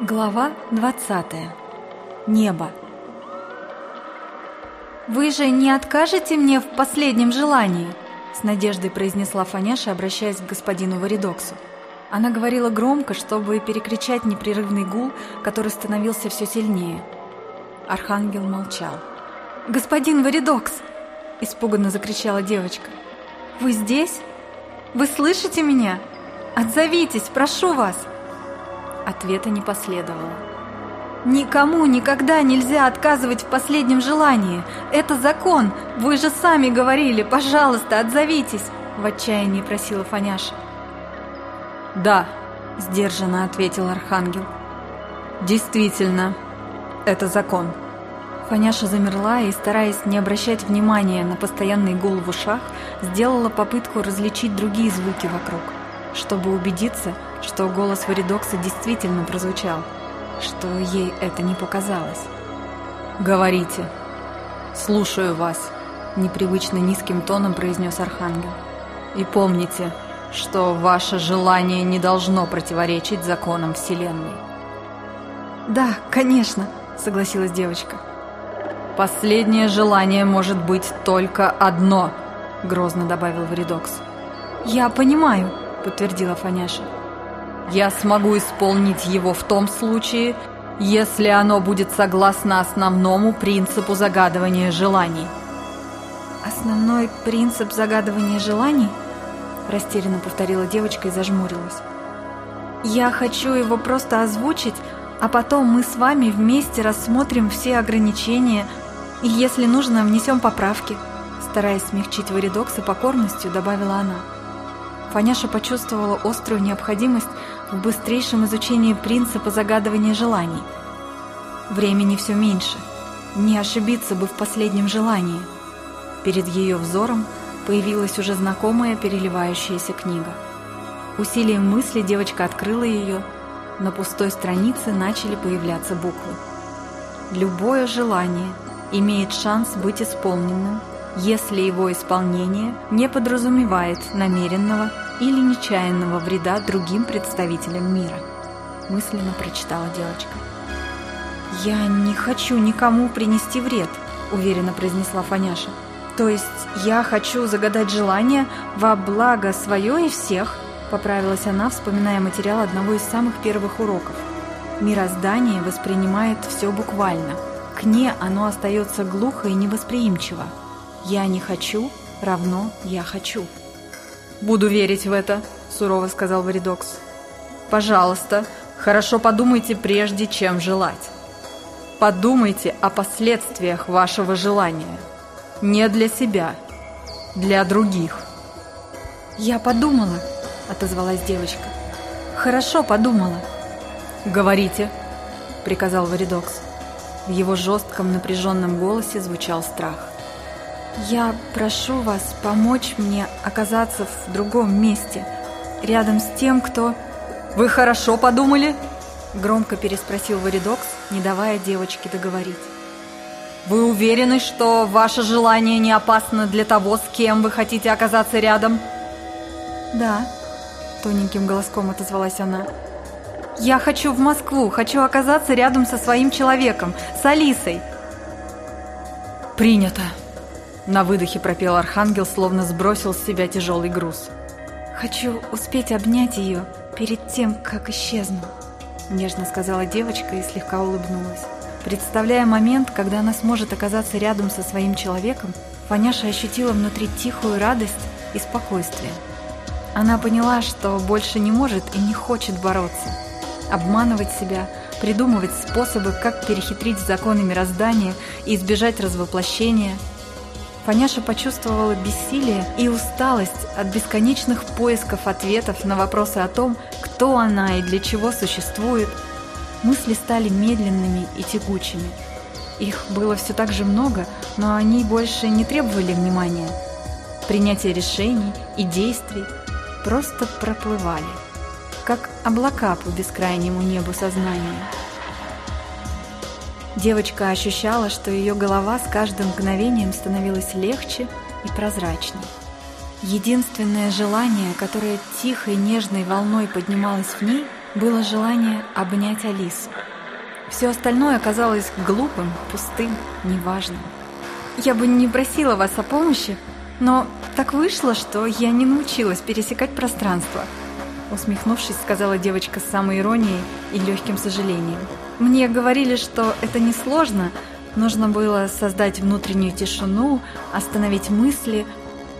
Глава 20. Небо. «Вы же не откажете мне в последнем желании?» С надеждой произнесла Фаняша, обращаясь к господину Варидоксу. Она говорила громко, чтобы перекричать непрерывный гул, который становился все сильнее. Архангел молчал. «Господин Варидокс!» – испуганно закричала девочка. «Вы здесь? Вы слышите меня? Отзовитесь, прошу вас!» Ответа не последовало. «Никому никогда нельзя отказывать в последнем желании. Это закон. Вы же сами говорили. Пожалуйста, отзовитесь!» В отчаянии просила Фаняша. «Да», — сдержанно ответил Архангел. «Действительно, это закон». Фаняша замерла и, стараясь не обращать внимания на постоянный гул в ушах, сделала попытку различить другие звуки вокруг, чтобы убедиться, что голос Варидокса действительно прозвучал, что ей это не показалось. «Говорите. Слушаю вас», — непривычно низким тоном произнес Архангел. «И помните, что ваше желание не должно противоречить законам Вселенной». «Да, конечно», — согласилась девочка. «Последнее желание может быть только одно», — грозно добавил Варидокс. «Я понимаю», — подтвердила Фаняша. Я смогу исполнить его в том случае, если оно будет согласно основному принципу загадывания желаний. «Основной принцип загадывания желаний?» Растерянно повторила девочка и зажмурилась. «Я хочу его просто озвучить, а потом мы с вами вместе рассмотрим все ограничения и, если нужно, внесем поправки», стараясь смягчить варидокса покорностью, добавила она. Фаняша почувствовала острую необходимость в быстрейшем изучении принципа загадывания желаний. Времени все меньше. Не ошибиться бы в последнем желании. Перед ее взором появилась уже знакомая переливающаяся книга. Усилием мысли девочка открыла ее, на пустой странице начали появляться буквы. Любое желание имеет шанс быть исполненным – если его исполнение не подразумевает намеренного или нечаянного вреда другим представителям мира. Мысленно прочитала девочка. «Я не хочу никому принести вред», – уверенно произнесла Фаняша. «То есть я хочу загадать желание во благо свое и всех», – поправилась она, вспоминая материал одного из самых первых уроков. Мироздание воспринимает все буквально. К ней оно остается глухо и невосприимчиво. «Я не хочу» равно «я хочу». «Буду верить в это», — сурово сказал Варидокс. «Пожалуйста, хорошо подумайте прежде, чем желать. Подумайте о последствиях вашего желания. Не для себя, для других». «Я подумала», — отозвалась девочка. «Хорошо подумала». «Говорите», — приказал Варидокс. В его жестком напряженном голосе звучал страх. Я прошу вас помочь мне оказаться в другом месте, рядом с тем, кто... Вы хорошо подумали? Громко переспросил Варидокс, не давая девочке договорить. Вы уверены, что ваше желание не опасно для того, с кем вы хотите оказаться рядом? Да, тоненьким голоском отозвалась она. Я хочу в Москву, хочу оказаться рядом со своим человеком, с Алисой. Принято. На выдохе пропел Архангел, словно сбросил с себя тяжелый груз. «Хочу успеть обнять ее перед тем, как исчезну», — нежно сказала девочка и слегка улыбнулась. Представляя момент, когда она сможет оказаться рядом со своим человеком, Фаняша ощутила внутри тихую радость и спокойствие. Она поняла, что больше не может и не хочет бороться, обманывать себя, придумывать способы, как перехитрить законы мироздания и избежать развоплощения — Фаняша почувствовала бессилие и усталость от бесконечных поисков ответов на вопросы о том, кто она и для чего существует. Мысли стали медленными и тягучими. Их было все так же много, но они больше не требовали внимания. Принятие решений и действий просто проплывали, как облака по бескрайнему небу сознания. Девочка ощущала, что ее голова с каждым мгновением становилась легче и прозрачней. Единственное желание, которое тихой нежной волной поднималось в ней, было желание обнять Алису. Все остальное оказалось глупым, пустым, неважным. Я бы не просила вас о помощи, но так вышло, что я не научилась пересекать пространство. Усмехнувшись, сказала девочка с самой иронией и легким сожалением. Мне говорили, что это несложно, нужно было создать внутреннюю тишину, остановить мысли,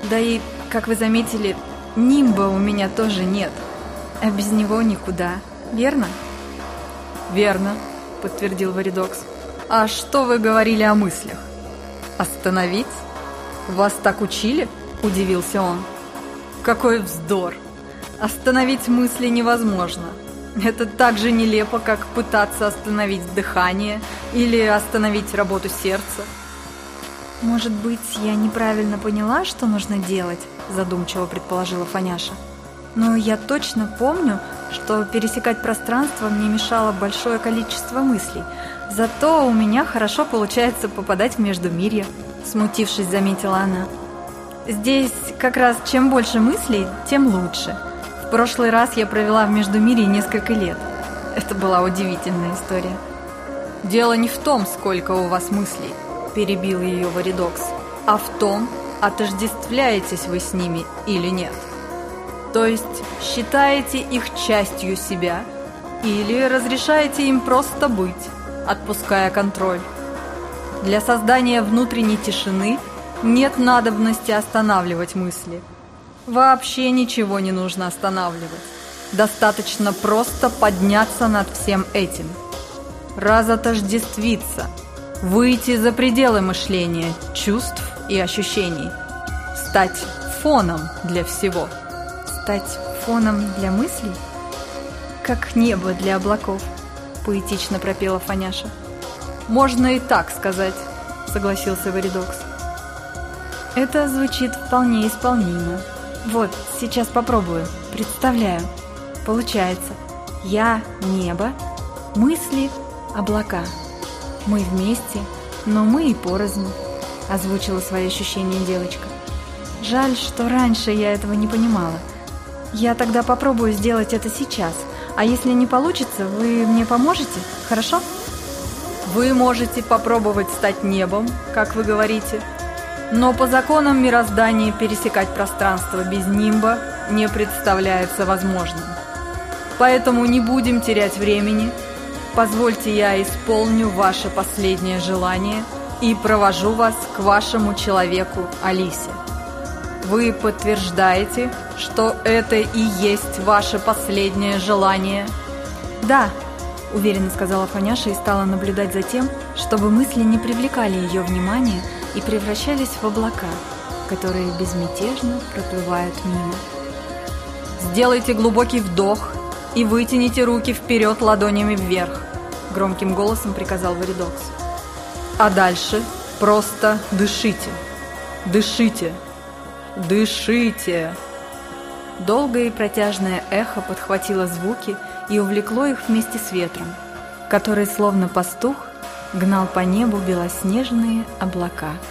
да и, как вы заметили, нимба у меня тоже нет, а без него никуда, верно? Верно, подтвердил Варидокс. А что вы говорили о мыслях? Остановить? Вас так учили? Удивился он. Какой вздор! Остановить мысли невозможно. Это так же нелепо, как пытаться остановить дыхание или остановить работу сердца. «Может быть, я неправильно поняла, что нужно делать?» задумчиво предположила Фаняша. «Но я точно помню, что пересекать пространство мне мешало большое количество мыслей. Зато у меня хорошо получается попадать в Междумирье», смутившись, заметила она. «Здесь как раз чем больше мыслей, тем лучше. Прошлый раз я провела в Междумирье несколько лет. Это была удивительная история». «Дело не в том, сколько у вас мыслей», – перебил ее Варидокс, – «а в том, отождествляетесь вы с ними или нет. То есть считаете их частью себя или разрешаете им просто быть, отпуская контроль. Для создания внутренней тишины нет надобности останавливать мысли. Вообще ничего не нужно останавливать. Достаточно просто подняться над всем этим. Разотождествиться, выйти за пределы мышления, чувств и ощущений. Стать фоном для всего. Стать фоном для мыслей? Как небо для облаков, поэтично пропела Фаняша. Можно и так сказать, согласился Варидокс. Это звучит вполне исполнимо. Вот, сейчас попробую. Представляю. Получается, я небо, мысли облака. Мы вместе, но мы и порознь озвучила свои ощущения девочка. Жаль, что раньше я этого не понимала. Я тогда попробую сделать это сейчас. А если не получится, вы мне поможете? Хорошо? Вы можете попробовать стать небом, как вы говорите, но по законам мироздания пересекать пространство без нимба не представляется возможным. Поэтому не будем терять времени. Позвольте я исполню ваше последнее желание – и провожу вас к вашему человеку Алисе. Вы подтверждаете, что это и есть ваше последнее желание? Да, уверенно сказала Фаняша и стала наблюдать за тем, чтобы мысли не привлекали ее внимание и превращались в облака, которые безмятежно проплывают мимо. Сделайте глубокий вдох и вытяните руки вперед ладонями вверх, громким голосом приказал Варидокс. А дальше просто дышите. Дышите. Дышите. Долгое и протяжное эхо подхватило звуки и увлекло их вместе с ветром, который, словно пастух, гнал по небу белоснежные облака –